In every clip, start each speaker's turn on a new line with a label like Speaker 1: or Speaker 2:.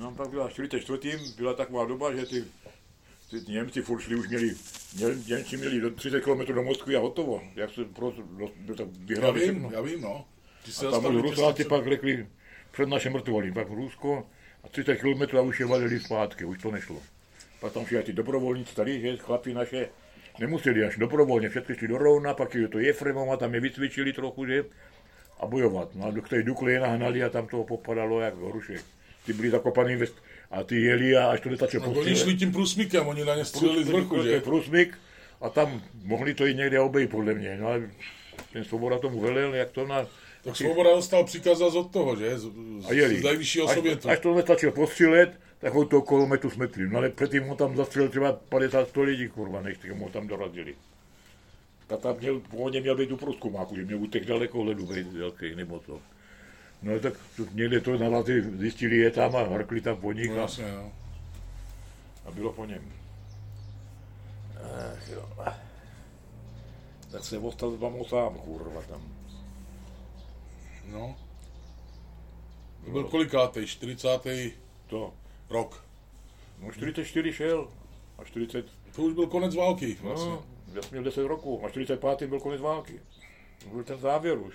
Speaker 1: No pak byla 44. byla taková doba, že ty, ty Němci furt šli, už měli, měli Němci měli do 30 km do Moskvy a hotovo. Jak se prostě do, vyhrali
Speaker 2: Já vím,
Speaker 1: všechno.
Speaker 2: já vím, no. Ty se
Speaker 1: A tam Rusáci pak řekli, před naše mrtvoli, pak Rusko a 30 km a už je valili zpátky, už to nešlo. Pak tam šli ty dobrovolníci tady, že chlapi naše nemuseli až dobrovolně, všetci šli do Rouna, pak jeli do Jefremova, tam je vycvičili trochu, že, a bojovat. No a do té Dukly je nahnali a tam toho popadalo jak hrušek. Ty byli zakopaný ve, a ty jeli a až to netačil
Speaker 2: No, oni šli tím průsmykem, oni na ně stříleli z vrchu, že?
Speaker 1: Průsmyk a tam mohli to jít někde obejít podle mě. No ale ten Svoboda tomu velel, jak to na...
Speaker 2: Tak Svoboda dostal příkaz od toho, že? Z,
Speaker 1: A jeli.
Speaker 2: z nejvyššího
Speaker 1: až,
Speaker 2: sovětu.
Speaker 1: až to nestačil postřílet, tak ho to kolometu smetli. No ale předtím ho tam zastřelil třeba 50-100 lidí, kurva, než mu tam dorazili. A tam měl, původně měl být u průzkumáku, že měl u těch daleko ledu být velký, nebo to. No tak to, někde to na vás zjistili je tam a hrkli tam po nich
Speaker 2: No
Speaker 1: a,
Speaker 2: jasně, no.
Speaker 1: a bylo po něm. Ach jo. Tak se ostal vám sám, kurva, tam.
Speaker 2: no. To byl kolikátej? 40.
Speaker 1: To.
Speaker 2: rok.
Speaker 1: No 44 šel. A 40,
Speaker 2: To už byl konec války vlastně.
Speaker 1: no, já jsem měl 10 roků. A 45. byl konec války. To byl ten závěr už.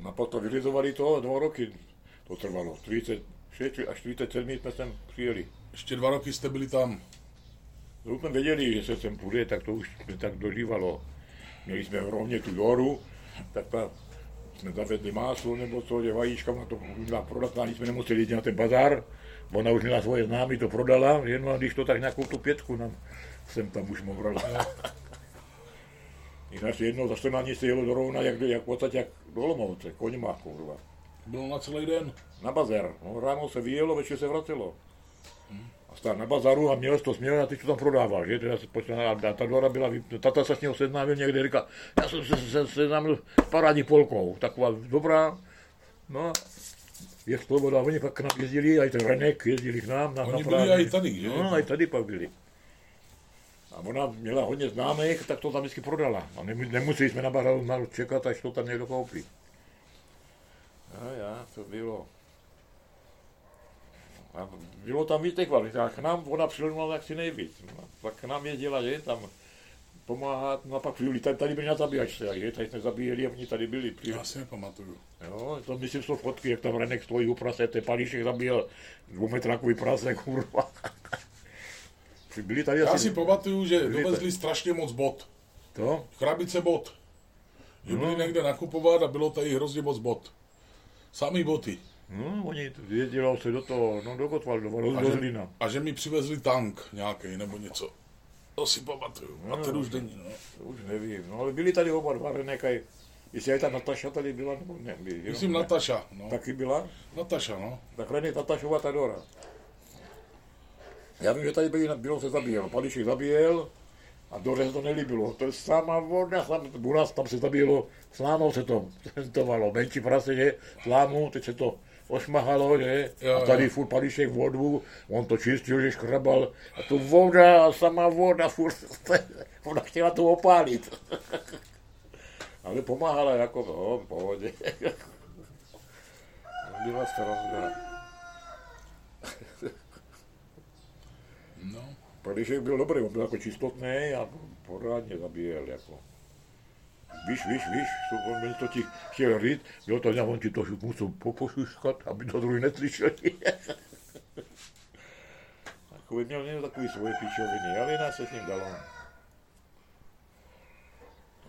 Speaker 1: No to vylizovali to, dva roky to trvalo. 46 a 47 jsme sem přijeli.
Speaker 2: Ještě dva roky jste byli tam.
Speaker 1: Už jsme věděli, že se sem půjde, tak to už jsme tak dožívalo. Měli jsme rovně tu joru, tak ta, jsme zavedli máslo nebo co, že vajíčka, ona to měla prodat, ani jsme nemuseli jít na ten bazar. Ona už měla svoje známy, to prodala, jen a když to tak nějakou tu pětku nám jsem tam už movrala. Jinak jednou za 14 dní se jelo do Rouna, jak, jak, v podstatě jak do Olomouce, koňma, kurva.
Speaker 2: Bylo na celý den.
Speaker 1: Na bazar. No, ráno se vyjelo, večer se vracelo. A stál na bazaru a měl to směr a ty to tam prodával, že? Teda se počal, a ta dvora byla, tata se s něho seznámil někde, říká, já jsem se, se seznámil s parádní Polkou, taková dobrá, no, je svoboda, oni pak k nám jezdili, i ten Renek jezdili k nám. Na,
Speaker 2: Oni
Speaker 1: na
Speaker 2: byli i tady, že?
Speaker 1: No, i tady pak byli. A ona měla hodně známých, tak to tam vždycky prodala. A nemu- nemuseli jsme na na- čekat, až to tam někdo koupí. A já, to bylo. A bylo tam víc těch kvalit. A k nám ona přilnula jaksi nejvíc. No, pak k nám jezdila, že tam pomáhat, no a pak byli tady, tady byli na zabíjačce, že tady jsme zabíjeli a oni tady byli. Při,
Speaker 2: Já si nepamatuju.
Speaker 1: jo, to myslím, jsou fotky, jak tam Renek stojí u prase, ten Palíšek zabíjel dvoumetrákový prase, kurva. Byli tady
Speaker 2: Já
Speaker 1: asi,
Speaker 2: si pamatuju, že
Speaker 1: Byli
Speaker 2: dovezli strašně moc bot.
Speaker 1: to,
Speaker 2: Krabice bot. Že byli někde nakupovat a bylo tady hrozně moc bot. Samý boty.
Speaker 1: no, oni jezdilo se do toho, no do Gotwaldova, do,
Speaker 2: A
Speaker 1: do
Speaker 2: že,
Speaker 1: Zlína.
Speaker 2: a že mi přivezli tank nějaký nebo něco. To si pamatuju. A ten už není, no.
Speaker 1: To už nevím, no ale byli tady oba dva Renek a jestli aj ta Nataša tady byla, nebo ne,
Speaker 2: Myslím
Speaker 1: ne.
Speaker 2: Nataša, no.
Speaker 1: Taky byla?
Speaker 2: Nataša, no.
Speaker 1: Tak Renek Natašova ta Dora. Já vím, že tady byli, bylo se zabíjel, Pališek zabíjel a Dore se to nelíbilo. To je sama voda, sam, u nás tam se zabíjelo, slámou se to tentovalo, menší prase, že, slámu, teď se to ošmahalo, že,
Speaker 2: Jo,
Speaker 1: a tady
Speaker 2: jo.
Speaker 1: furt Pališek vodu, on to čistil, že škrabal, a tu voda, sama voda, furt, ona chtěla to opálit. Ale pomáhala jako, no, v pohodě. Byla starostná. Pališek byl dobrý, on byl jako čistotný a pořádně zabíjel jako. Víš, víš, víš, on to ti chtěl říct, jo, to já on ti to musel popošuškat, aby to druhý neslyšeli. Takový měl měl takový svoje pičoviny, ale jinak se s ním dalo.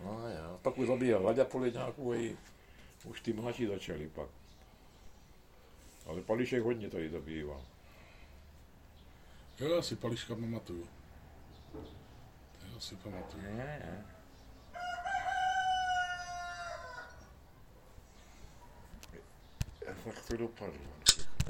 Speaker 1: No já, pak už zabíjel Laďa Poledňáku i už ty mladší začali pak. Ale Pališek hodně tady zabíval.
Speaker 2: Jo, já si Pališka pamatuju. Já si pamatuju.
Speaker 1: Ne, ne. Jak to dopadlo?